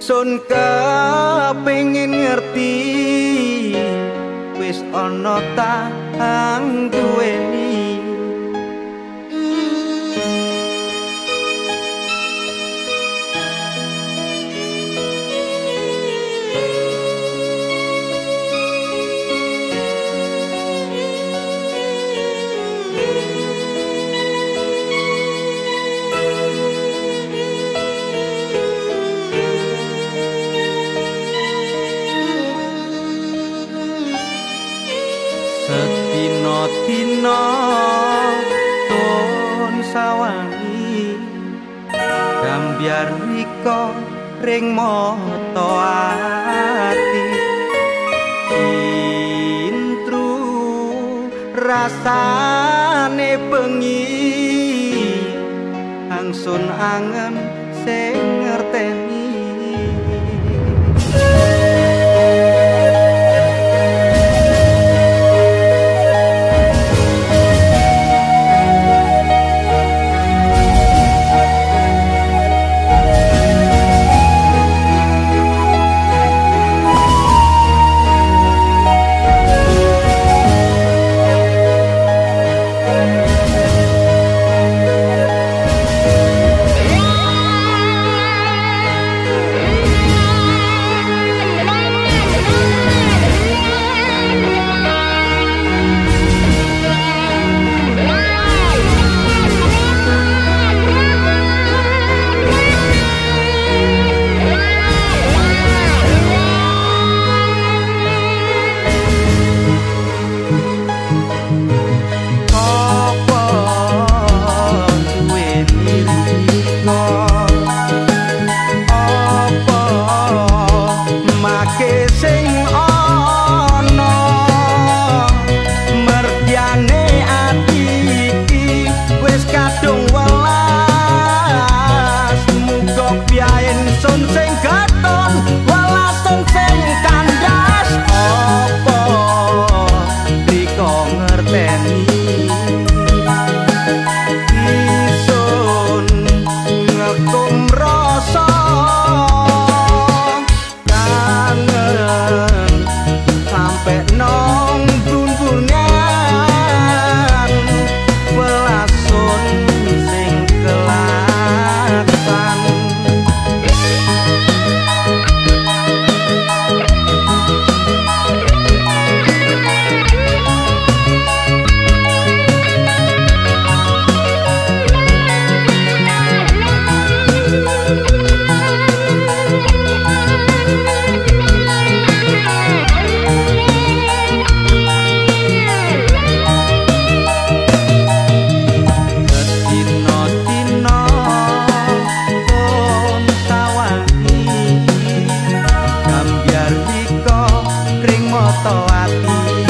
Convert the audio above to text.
sun kepengin ngerti wis ana tang duweni dina ton sawangi. Gambiar rika ring mata ati. Intru rasane bengi. Angsun angen sing piain sun